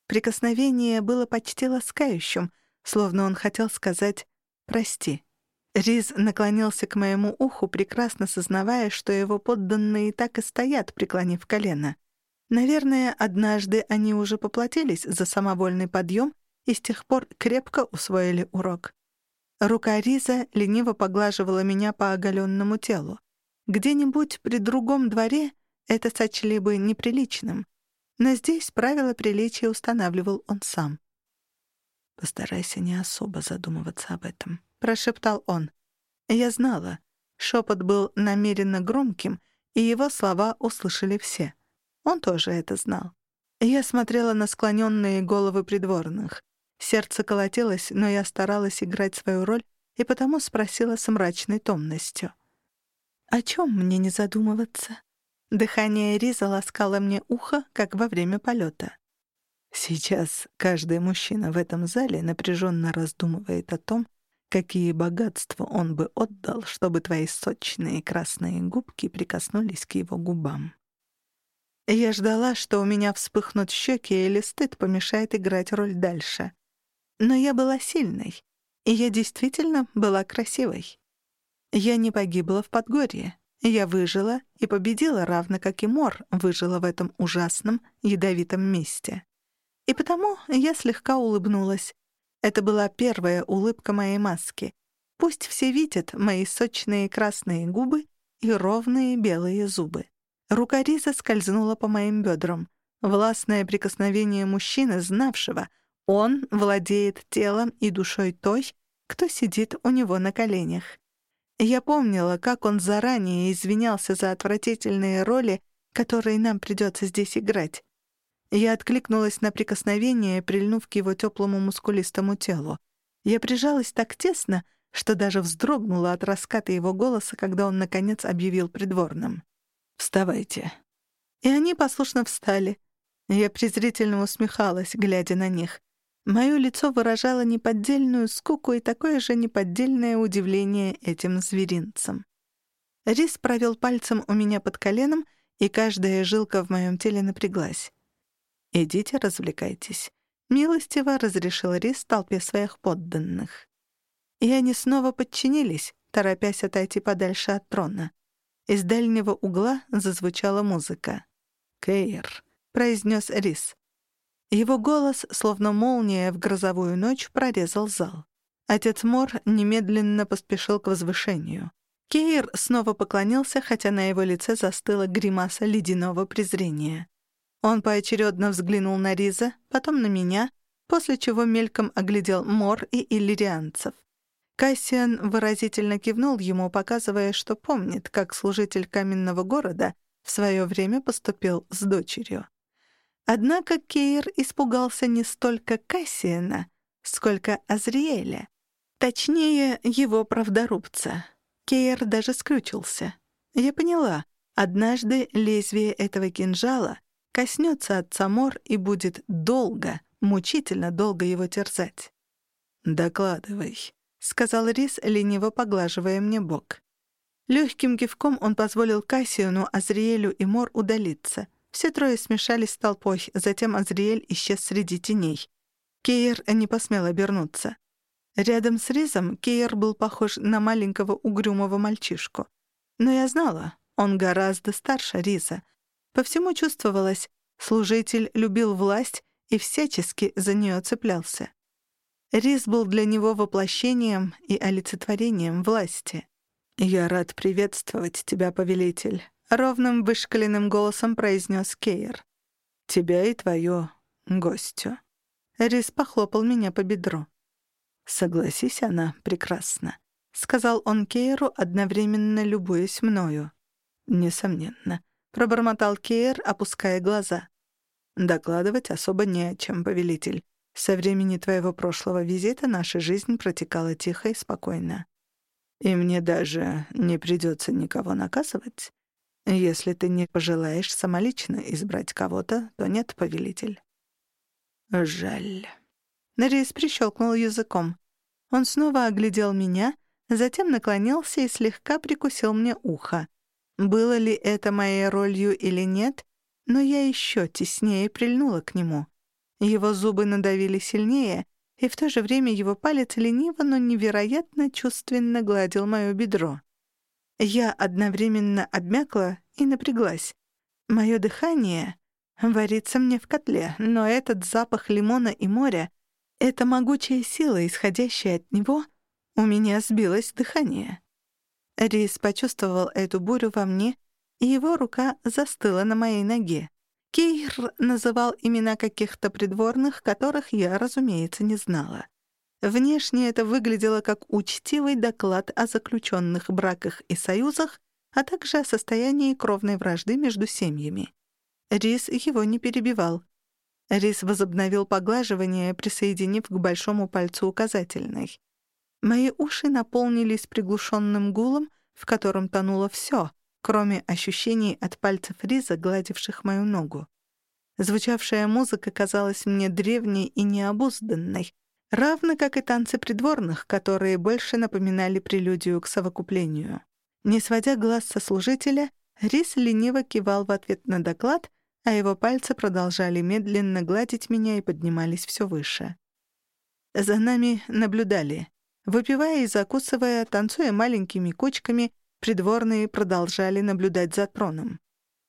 Прикосновение было почти ласкающим, словно он хотел сказать «прости». Риз наклонился к моему уху, прекрасно сознавая, что его подданные так и стоят, преклонив колено. Наверное, однажды они уже поплатились за самовольный подъем и с тех пор крепко усвоили урок. Рука Риза лениво поглаживала меня по оголенному телу. Где-нибудь при другом дворе это сочли бы неприличным. Но здесь правила приличия устанавливал он сам. Постарайся не особо задумываться об этом прошептал он. Я знала. Шепот был намеренно громким, и его слова услышали все. Он тоже это знал. Я смотрела на склоненные головы придворных. Сердце колотилось, но я старалась играть свою роль и потому спросила с мрачной томностью. «О чем мне не задумываться?» Дыхание Риза ласкало мне ухо, как во время полета. Сейчас каждый мужчина в этом зале напряженно раздумывает о том, какие богатства он бы отдал, чтобы твои сочные красные губки прикоснулись к его губам. Я ждала, что у меня вспыхнут щеки или стыд помешает играть роль дальше. Но я была сильной, и я действительно была красивой. Я не погибла в Подгорье. Я выжила и победила, равно как и Мор выжила в этом ужасном, ядовитом месте. И потому я слегка улыбнулась. Это была первая улыбка моей маски. Пусть все видят мои сочные красные губы и ровные белые зубы. Рука Риза скользнула по моим бедрам. Властное прикосновение мужчины, знавшего, он владеет телом и душой той, кто сидит у него на коленях. Я помнила, как он заранее извинялся за отвратительные роли, которые нам придется здесь играть. Я откликнулась на прикосновение, прильнув к его теплому мускулистому телу. Я прижалась так тесно, что даже вздрогнула от раската его голоса, когда он, наконец, объявил придворным. «Вставайте». И они послушно встали. Я презрительно усмехалась, глядя на них. Моё лицо выражало неподдельную скуку и такое же неподдельное удивление этим зверинцам. Рис провел пальцем у меня под коленом, и каждая жилка в моем теле напряглась. «Идите, развлекайтесь», — милостиво разрешил Рис толпе своих подданных. И они снова подчинились, торопясь отойти подальше от трона. Из дальнего угла зазвучала музыка. «Кейр», — произнес Рис. Его голос, словно молния в грозовую ночь, прорезал зал. Отец Мор немедленно поспешил к возвышению. Кейр снова поклонился, хотя на его лице застыла гримаса ледяного презрения. Он поочередно взглянул на Риза, потом на меня, после чего мельком оглядел Мор и иллирианцев. Кассиан выразительно кивнул ему, показывая, что помнит, как служитель каменного города в свое время поступил с дочерью. Однако Кейр испугался не столько Кассиена, сколько Азриэля. Точнее, его правдорубца. Кейр даже скрючился. Я поняла, однажды лезвие этого кинжала коснется отца Мор и будет долго, мучительно долго его терзать. «Докладывай», — сказал Рис, лениво поглаживая мне бок. Легким кивком он позволил Кассиону, Азриэлю и Мор удалиться — все трое смешались с толпой, затем Азриэль исчез среди теней. Кейер не посмел обернуться. Рядом с Ризом Кейер был похож на маленького угрюмого мальчишку. Но я знала, он гораздо старше Риза. По всему чувствовалось, служитель любил власть и всячески за нее цеплялся. Риз был для него воплощением и олицетворением власти. «Я рад приветствовать тебя, повелитель», ровным вышкаленным голосом произнес Кейр. «Тебя и твою гостю». Рис похлопал меня по бедру. «Согласись, она прекрасна», — сказал он Кейру, одновременно любуясь мною. «Несомненно», — пробормотал Кейр, опуская глаза. «Докладывать особо не о чем, повелитель. Со времени твоего прошлого визита наша жизнь протекала тихо и спокойно. И мне даже не придется никого наказывать. Если ты не пожелаешь самолично избрать кого-то, то нет, повелитель. Жаль. Нарис прищелкнул языком. Он снова оглядел меня, затем наклонился и слегка прикусил мне ухо. Было ли это моей ролью или нет, но я еще теснее прильнула к нему. Его зубы надавили сильнее, и в то же время его палец лениво, но невероятно чувственно гладил моё бедро. Я одновременно обмякла и напряглась. Моё дыхание варится мне в котле, но этот запах лимона и моря, эта могучая сила, исходящая от него, у меня сбилось дыхание. Рис почувствовал эту бурю во мне, и его рука застыла на моей ноге. Кейр называл имена каких-то придворных, которых я, разумеется, не знала. Внешне это выглядело как учтивый доклад о заключенных браках и союзах, а также о состоянии кровной вражды между семьями. Рис его не перебивал. Рис возобновил поглаживание, присоединив к большому пальцу указательной. Мои уши наполнились приглушенным гулом, в котором тонуло все, кроме ощущений от пальцев Риза, гладивших мою ногу. Звучавшая музыка казалась мне древней и необузданной, равно как и танцы придворных, которые больше напоминали прелюдию к совокуплению. Не сводя глаз со служителя, Рис лениво кивал в ответ на доклад, а его пальцы продолжали медленно гладить меня и поднимались все выше. За нами наблюдали. Выпивая и закусывая, танцуя маленькими кучками, придворные продолжали наблюдать за троном.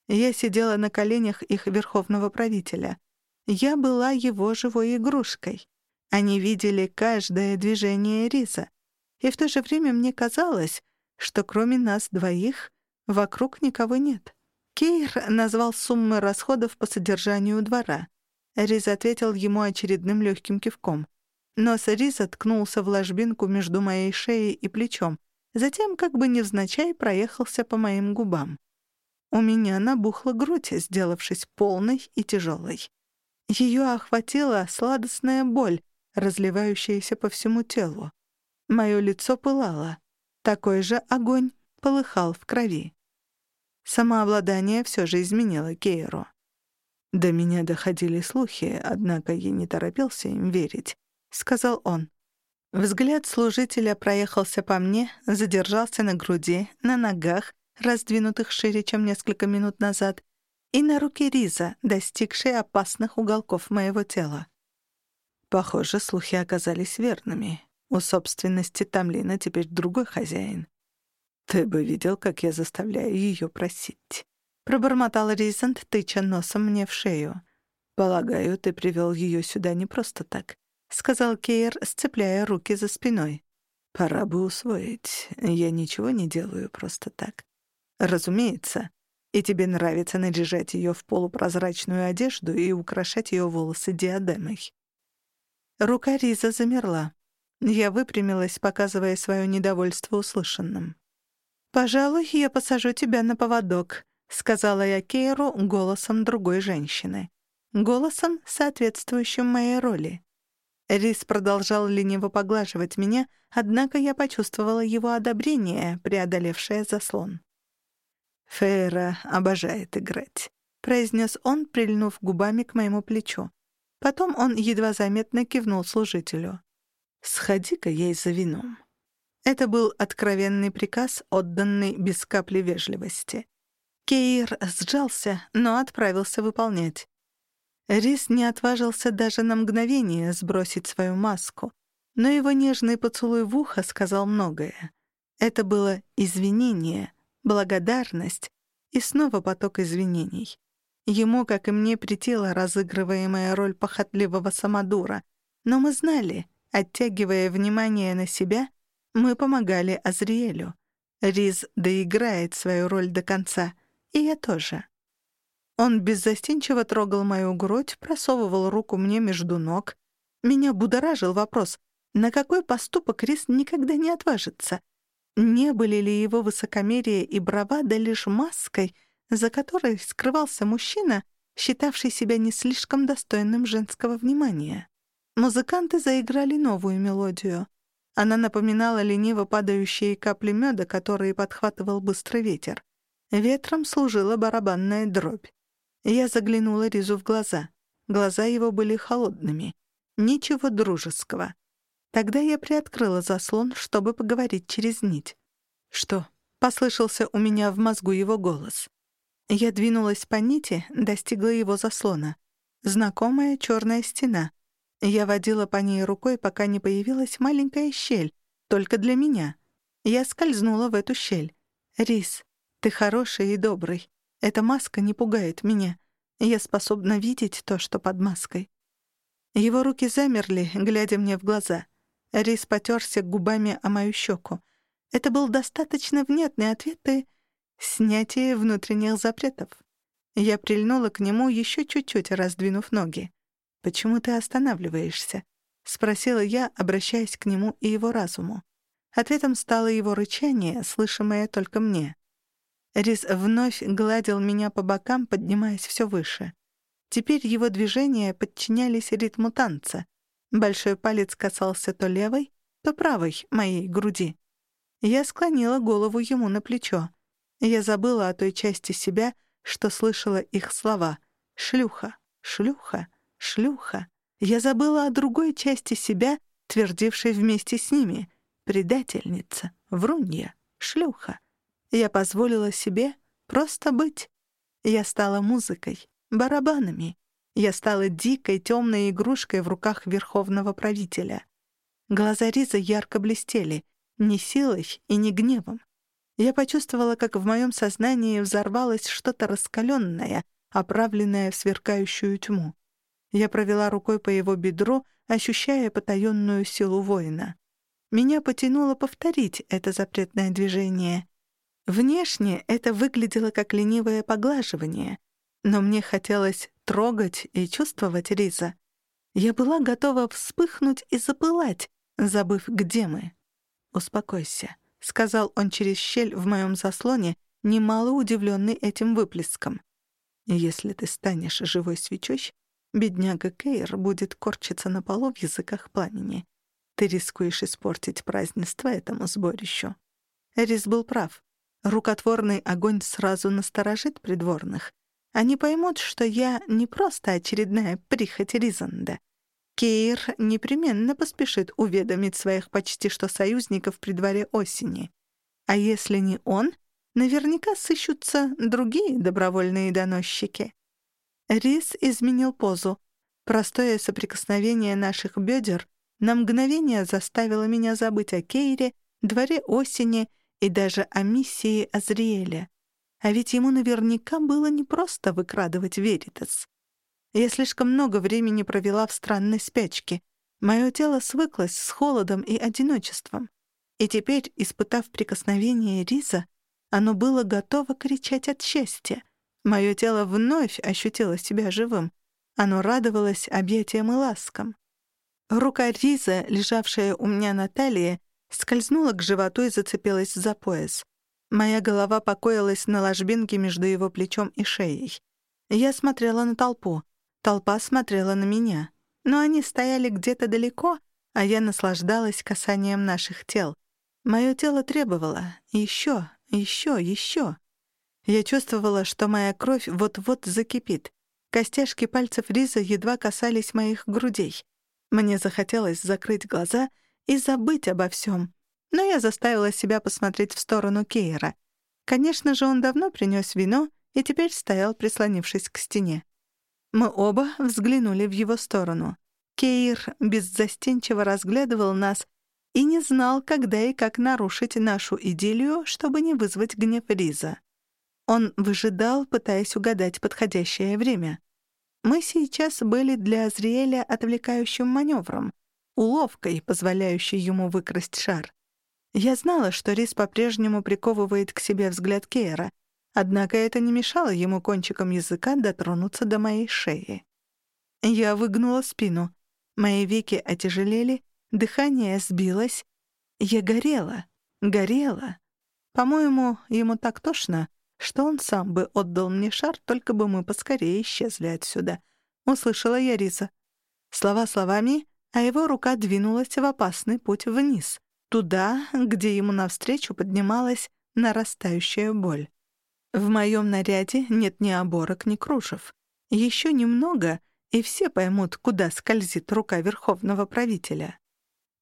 Я сидела на коленях их верховного правителя. Я была его живой игрушкой. Они видели каждое движение Риза. И в то же время мне казалось, что кроме нас двоих вокруг никого нет. Кейр назвал суммы расходов по содержанию двора. Риз ответил ему очередным легким кивком. Нос Риза ткнулся в ложбинку между моей шеей и плечом, затем как бы невзначай проехался по моим губам. У меня набухла грудь, сделавшись полной и тяжелой. Ее охватила сладостная боль, разливающаяся по всему телу. Мое лицо пылало. Такой же огонь полыхал в крови. Самообладание все же изменило Кейру. До меня доходили слухи, однако я не торопился им верить, — сказал он. Взгляд служителя проехался по мне, задержался на груди, на ногах, раздвинутых шире, чем несколько минут назад, и на руке Риза, достигшей опасных уголков моего тела. Похоже, слухи оказались верными. У собственности Тамлина теперь другой хозяин. «Ты бы видел, как я заставляю ее просить», — пробормотал Ризант, тыча носом мне в шею. «Полагаю, ты привел ее сюда не просто так», — сказал Кейр, сцепляя руки за спиной. «Пора бы усвоить. Я ничего не делаю просто так. Разумеется. И тебе нравится наряжать ее в полупрозрачную одежду и украшать ее волосы диадемой. Рука Риза замерла. Я выпрямилась, показывая свое недовольство услышанным. «Пожалуй, я посажу тебя на поводок», — сказала я Кейру голосом другой женщины. Голосом, соответствующим моей роли. Рис продолжал лениво поглаживать меня, однако я почувствовала его одобрение, преодолевшее заслон. «Фейра обожает играть», — произнес он, прильнув губами к моему плечу. Потом он едва заметно кивнул служителю. «Сходи-ка ей за вином». Это был откровенный приказ, отданный без капли вежливости. Кейр сжался, но отправился выполнять. Рис не отважился даже на мгновение сбросить свою маску, но его нежный поцелуй в ухо сказал многое. Это было извинение — благодарность и снова поток извинений. Ему, как и мне, претела разыгрываемая роль похотливого самодура, но мы знали, оттягивая внимание на себя, мы помогали Азриэлю. Риз доиграет свою роль до конца, и я тоже. Он беззастенчиво трогал мою грудь, просовывал руку мне между ног. Меня будоражил вопрос, на какой поступок Риз никогда не отважится — не были ли его высокомерие и бравада лишь маской, за которой скрывался мужчина, считавший себя не слишком достойным женского внимания? Музыканты заиграли новую мелодию. Она напоминала лениво падающие капли меда, которые подхватывал быстрый ветер. Ветром служила барабанная дробь. Я заглянула Ризу в глаза. Глаза его были холодными. Ничего дружеского. Тогда я приоткрыла заслон, чтобы поговорить через нить. «Что?» — послышался у меня в мозгу его голос. Я двинулась по нити, достигла его заслона. Знакомая черная стена. Я водила по ней рукой, пока не появилась маленькая щель, только для меня. Я скользнула в эту щель. «Рис, ты хороший и добрый. Эта маска не пугает меня. Я способна видеть то, что под маской». Его руки замерли, глядя мне в глаза — Рис потерся губами о мою щеку. Это был достаточно внятный ответ и снятие внутренних запретов. Я прильнула к нему еще чуть-чуть, раздвинув ноги. «Почему ты останавливаешься?» — спросила я, обращаясь к нему и его разуму. Ответом стало его рычание, слышимое только мне. Рис вновь гладил меня по бокам, поднимаясь все выше. Теперь его движения подчинялись ритму танца. Большой палец касался то левой, то правой моей груди. Я склонила голову ему на плечо. Я забыла о той части себя, что слышала их слова. «Шлюха, шлюха, шлюха». Я забыла о другой части себя, твердивший вместе с ними «предательница, врунья, шлюха». Я позволила себе просто быть. Я стала музыкой, барабанами. Я стала дикой темной игрушкой в руках верховного правителя. Глаза Риза ярко блестели, не силой и не гневом. Я почувствовала, как в моем сознании взорвалось что-то раскаленное, оправленное в сверкающую тьму. Я провела рукой по его бедру, ощущая потаенную силу воина. Меня потянуло повторить это запретное движение. Внешне это выглядело как ленивое поглаживание, но мне хотелось трогать и чувствовать Риза. Я была готова вспыхнуть и запылать, забыв, где мы. «Успокойся», — сказал он через щель в моем заслоне, немало удивленный этим выплеском. «Если ты станешь живой свечой, бедняга Кейр будет корчиться на полу в языках пламени. Ты рискуешь испортить празднество этому сборищу». Рис был прав. Рукотворный огонь сразу насторожит придворных. Они поймут, что я не просто очередная прихоть Ризанда. Кейр непременно поспешит уведомить своих почти что союзников при дворе осени. А если не он, наверняка сыщутся другие добровольные доносчики. Рис изменил позу. Простое соприкосновение наших бедер на мгновение заставило меня забыть о Кейре, дворе осени — и даже о миссии Азриэля. А ведь ему наверняка было непросто выкрадывать Веритас. Я слишком много времени провела в странной спячке. Мое тело свыклось с холодом и одиночеством. И теперь, испытав прикосновение Риза, оно было готово кричать от счастья. Мое тело вновь ощутило себя живым. Оно радовалось объятиям и ласкам. Рука Риза, лежавшая у меня на талии, скользнула к животу и зацепилась за пояс. Моя голова покоилась на ложбинке между его плечом и шеей. Я смотрела на толпу. Толпа смотрела на меня. Но они стояли где-то далеко, а я наслаждалась касанием наших тел. Мое тело требовало еще, еще, еще. Я чувствовала, что моя кровь вот-вот закипит. Костяшки пальцев Риза едва касались моих грудей. Мне захотелось закрыть глаза — и забыть обо всем. Но я заставила себя посмотреть в сторону Кейра. Конечно же, он давно принес вино и теперь стоял, прислонившись к стене. Мы оба взглянули в его сторону. Кейр беззастенчиво разглядывал нас и не знал, когда и как нарушить нашу идиллию, чтобы не вызвать гнев Риза. Он выжидал, пытаясь угадать подходящее время. Мы сейчас были для Азриэля отвлекающим маневром, уловкой, позволяющей ему выкрасть шар. Я знала, что Рис по-прежнему приковывает к себе взгляд Кейра, однако это не мешало ему кончиком языка дотронуться до моей шеи. Я выгнула спину. Мои веки отяжелели, дыхание сбилось. Я горела, горела. По-моему, ему так тошно, что он сам бы отдал мне шар, только бы мы поскорее исчезли отсюда. Услышала я Риса. Слова словами, а его рука двинулась в опасный путь вниз, туда, где ему навстречу поднималась нарастающая боль. В моем наряде нет ни оборок, ни кружев. Еще немного, и все поймут, куда скользит рука верховного правителя.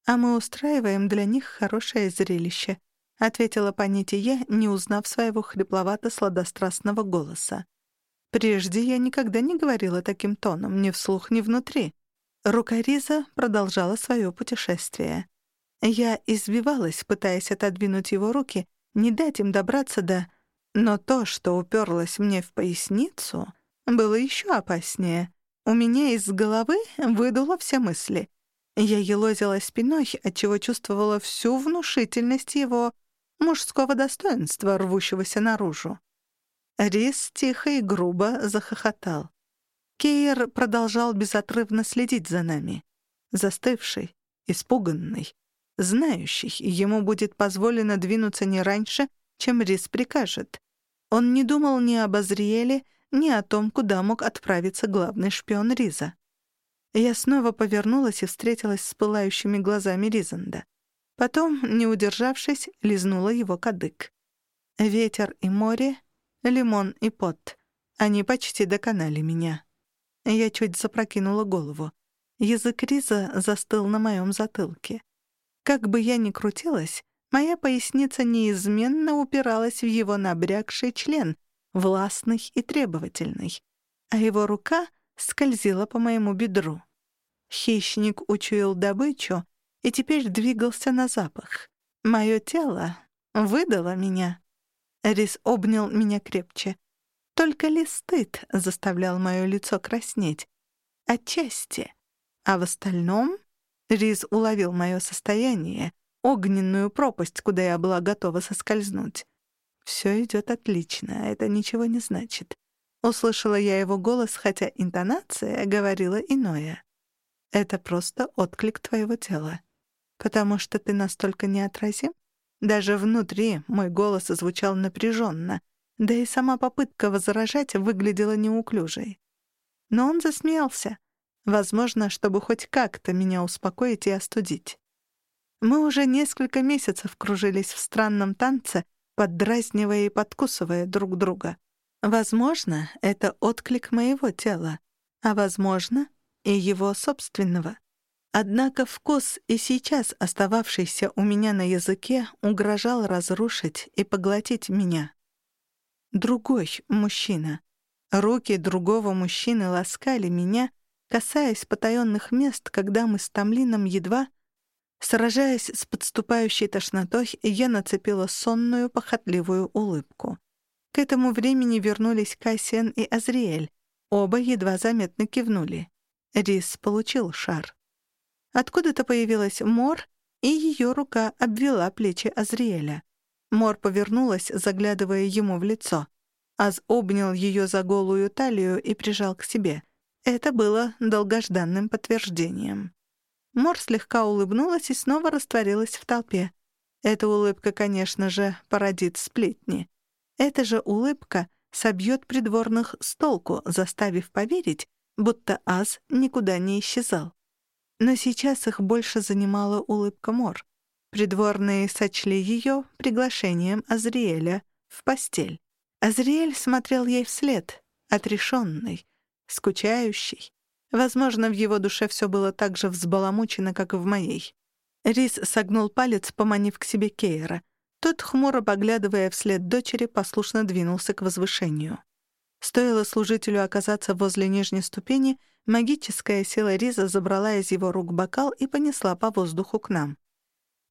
А мы устраиваем для них хорошее зрелище, ответила Панити я, не узнав своего хрипловато-сладострастного голоса. Прежде я никогда не говорила таким тоном, ни вслух, ни внутри. Рука Риза продолжала свое путешествие. Я избивалась, пытаясь отодвинуть его руки, не дать им добраться до... Но то, что уперлось мне в поясницу, было еще опаснее. У меня из головы выдуло все мысли. Я елозила спиной, отчего чувствовала всю внушительность его мужского достоинства, рвущегося наружу. Рис тихо и грубо захохотал. Кейер продолжал безотрывно следить за нами. Застывший, испуганный, знающий, ему будет позволено двинуться не раньше, чем Рис прикажет. Он не думал ни об Азриэле, ни о том, куда мог отправиться главный шпион Риза. Я снова повернулась и встретилась с пылающими глазами Ризанда. Потом, не удержавшись, лизнула его кадык. Ветер и море, лимон и пот. Они почти доконали меня. Я чуть запрокинула голову. язык Риза застыл на моем затылке. Как бы я ни крутилась, моя поясница неизменно упиралась в его набрякший член, властный и требовательный, а его рука скользила по моему бедру. Хищник учуял добычу и теперь двигался на запах. Мое тело выдало меня. Рис обнял меня крепче. Только ли стыд заставлял мое лицо краснеть? Отчасти. А в остальном Риз уловил мое состояние, огненную пропасть, куда я была готова соскользнуть. Все идет отлично, это ничего не значит. Услышала я его голос, хотя интонация говорила иное. Это просто отклик твоего тела. Потому что ты настолько неотразим? Даже внутри мой голос звучал напряженно, да и сама попытка возражать выглядела неуклюжей. Но он засмеялся, возможно, чтобы хоть как-то меня успокоить и остудить. Мы уже несколько месяцев кружились в странном танце, поддразнивая и подкусывая друг друга. Возможно, это отклик моего тела, а возможно, и его собственного. Однако вкус, и сейчас остававшийся у меня на языке, угрожал разрушить и поглотить меня. Другой мужчина. Руки другого мужчины ласкали меня, касаясь потаённых мест, когда мы с Тамлином едва... Сражаясь с подступающей тошнотой, я нацепила сонную, похотливую улыбку. К этому времени вернулись Кассиан и Азриэль. Оба едва заметно кивнули. Рис получил шар. Откуда-то появилась Мор, и ее рука обвела плечи Азриэля. Мор повернулась, заглядывая ему в лицо. Аз обнял ее за голую талию и прижал к себе. Это было долгожданным подтверждением. Мор слегка улыбнулась и снова растворилась в толпе. Эта улыбка, конечно же, породит сплетни. Эта же улыбка собьет придворных с толку, заставив поверить, будто Аз никуда не исчезал. Но сейчас их больше занимала улыбка Мор. Придворные сочли ее приглашением Азриэля в постель. Азриэль смотрел ей вслед, отрешенный, скучающий. Возможно, в его душе все было так же взбаламучено, как и в моей. Рис согнул палец, поманив к себе Кейра. Тот, хмуро поглядывая вслед дочери, послушно двинулся к возвышению. Стоило служителю оказаться возле нижней ступени — Магическая сила Риза забрала из его рук бокал и понесла по воздуху к нам.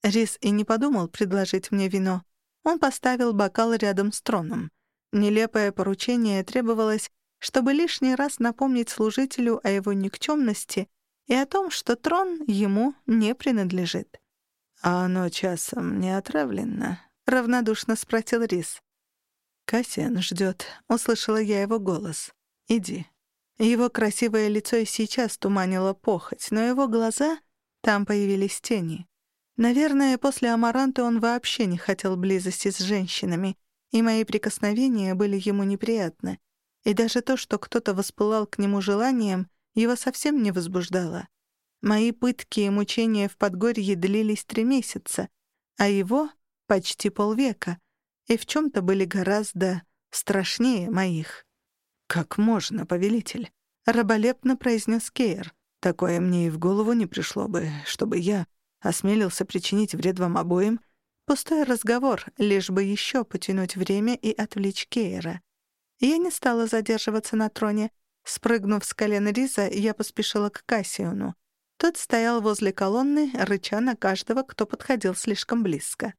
Риз и не подумал предложить мне вино. Он поставил бокал рядом с троном. Нелепое поручение требовалось, чтобы лишний раз напомнить служителю о его никчемности и о том, что трон ему не принадлежит. «А оно часом не отравлено?» — равнодушно спросил Риз. «Кассиан ждет», — услышала я его голос. «Иди, его красивое лицо и сейчас туманило похоть, но его глаза... Там появились тени. Наверное, после Амаранты он вообще не хотел близости с женщинами, и мои прикосновения были ему неприятны. И даже то, что кто-то воспылал к нему желанием, его совсем не возбуждало. Мои пытки и мучения в Подгорье длились три месяца, а его — почти полвека, и в чем-то были гораздо страшнее моих. «Как можно, повелитель?» — раболепно произнес Кейр. «Такое мне и в голову не пришло бы, чтобы я осмелился причинить вред вам обоим. Пустой разговор, лишь бы еще потянуть время и отвлечь Кейра. Я не стала задерживаться на троне. Спрыгнув с колен Риза, я поспешила к Кассиону. Тот стоял возле колонны, рыча на каждого, кто подходил слишком близко.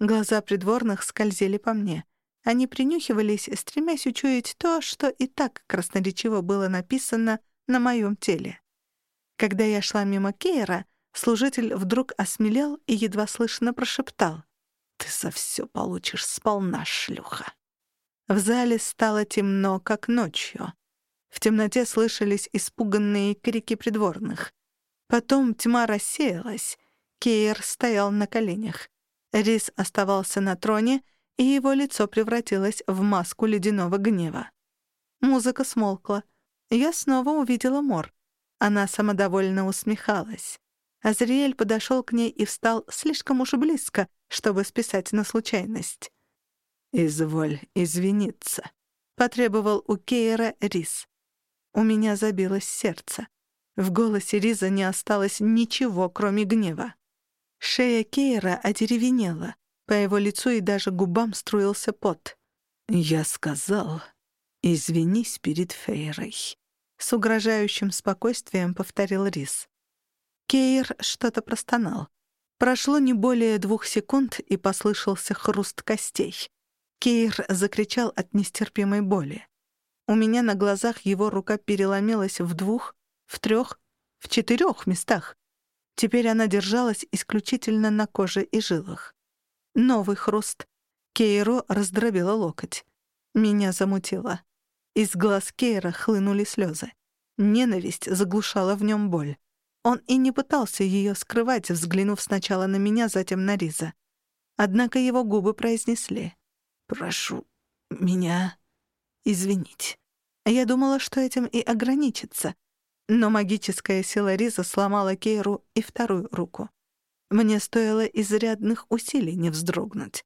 Глаза придворных скользили по мне — они принюхивались, стремясь учуять то, что и так красноречиво было написано на моем теле. Когда я шла мимо Кейра, служитель вдруг осмелел и едва слышно прошептал. «Ты за все получишь сполна, шлюха». В зале стало темно, как ночью. В темноте слышались испуганные крики придворных. Потом тьма рассеялась. Кейр стоял на коленях. Рис оставался на троне — и его лицо превратилось в маску ледяного гнева. Музыка смолкла. Я снова увидела Мор. Она самодовольно усмехалась. Азриэль подошел к ней и встал слишком уж близко, чтобы списать на случайность. «Изволь извиниться», — потребовал у Кейра Рис. У меня забилось сердце. В голосе Риза не осталось ничего, кроме гнева. Шея Кейра одеревенела, по его лицу и даже губам струился пот. «Я сказал, извинись перед Фейрой», — с угрожающим спокойствием повторил Риз. Кейр что-то простонал. Прошло не более двух секунд, и послышался хруст костей. Кейр закричал от нестерпимой боли. У меня на глазах его рука переломилась в двух, в трех, в четырех местах. Теперь она держалась исключительно на коже и жилах. Новый хруст. Кейру раздробила локоть. Меня замутило. Из глаз Кейра хлынули слезы. Ненависть заглушала в нем боль. Он и не пытался ее скрывать, взглянув сначала на меня, затем на Риза. Однако его губы произнесли «Прошу меня извинить». Я думала, что этим и ограничится. Но магическая сила Риза сломала Кейру и вторую руку. Мне стоило изрядных усилий не вздрогнуть.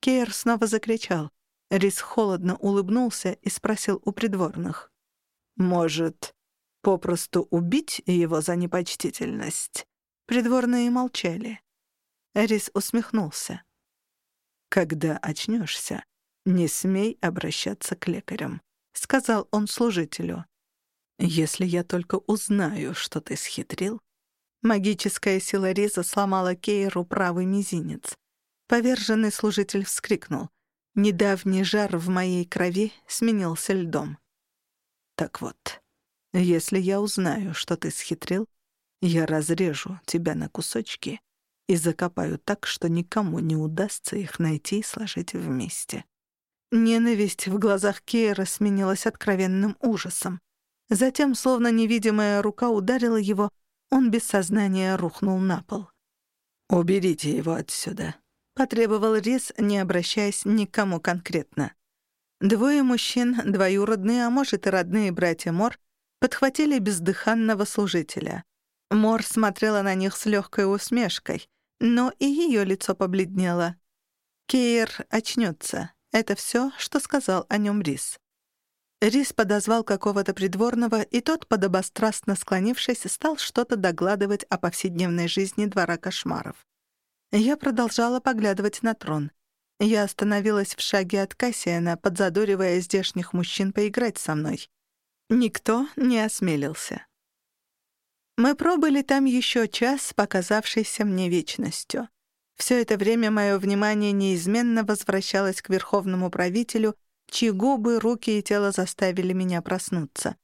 Кейр снова закричал. Риз холодно улыбнулся и спросил у придворных. «Может, попросту убить его за непочтительность?» Придворные молчали. Рис усмехнулся. «Когда очнешься, не смей обращаться к лекарям», — сказал он служителю. «Если я только узнаю, что ты схитрил...» Магическая сила Риза сломала Кейру правый мизинец. Поверженный служитель вскрикнул. Недавний жар в моей крови сменился льдом. «Так вот, если я узнаю, что ты схитрил, я разрежу тебя на кусочки и закопаю так, что никому не удастся их найти и сложить вместе». Ненависть в глазах Кейра сменилась откровенным ужасом. Затем, словно невидимая рука ударила его, он без сознания рухнул на пол. «Уберите его отсюда», — потребовал Рис, не обращаясь ни к кому конкретно. Двое мужчин, двоюродные, а может и родные братья Мор, подхватили бездыханного служителя. Мор смотрела на них с легкой усмешкой, но и ее лицо побледнело. Кейр очнется. Это все, что сказал о нем Рис. Рис подозвал какого-то придворного, и тот, подобострастно склонившись, стал что-то догладывать о повседневной жизни двора кошмаров. Я продолжала поглядывать на трон. Я остановилась в шаге от Кассиана, подзадоривая здешних мужчин поиграть со мной. Никто не осмелился. Мы пробыли там еще час, показавшийся мне вечностью. Все это время мое внимание неизменно возвращалось к верховному правителю чьи губы, руки и тело заставили меня проснуться.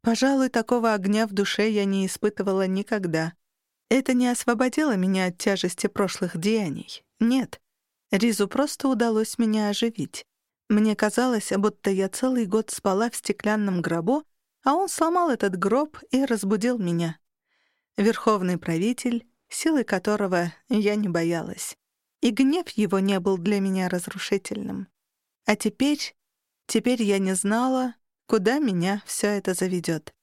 Пожалуй, такого огня в душе я не испытывала никогда. Это не освободило меня от тяжести прошлых деяний. Нет. Ризу просто удалось меня оживить. Мне казалось, будто я целый год спала в стеклянном гробу, а он сломал этот гроб и разбудил меня. Верховный правитель, силы которого я не боялась. И гнев его не был для меня разрушительным. А теперь Теперь я не знала, куда меня все это заведет.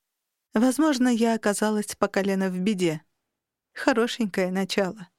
Возможно, я оказалась по колено в беде. Хорошенькое начало.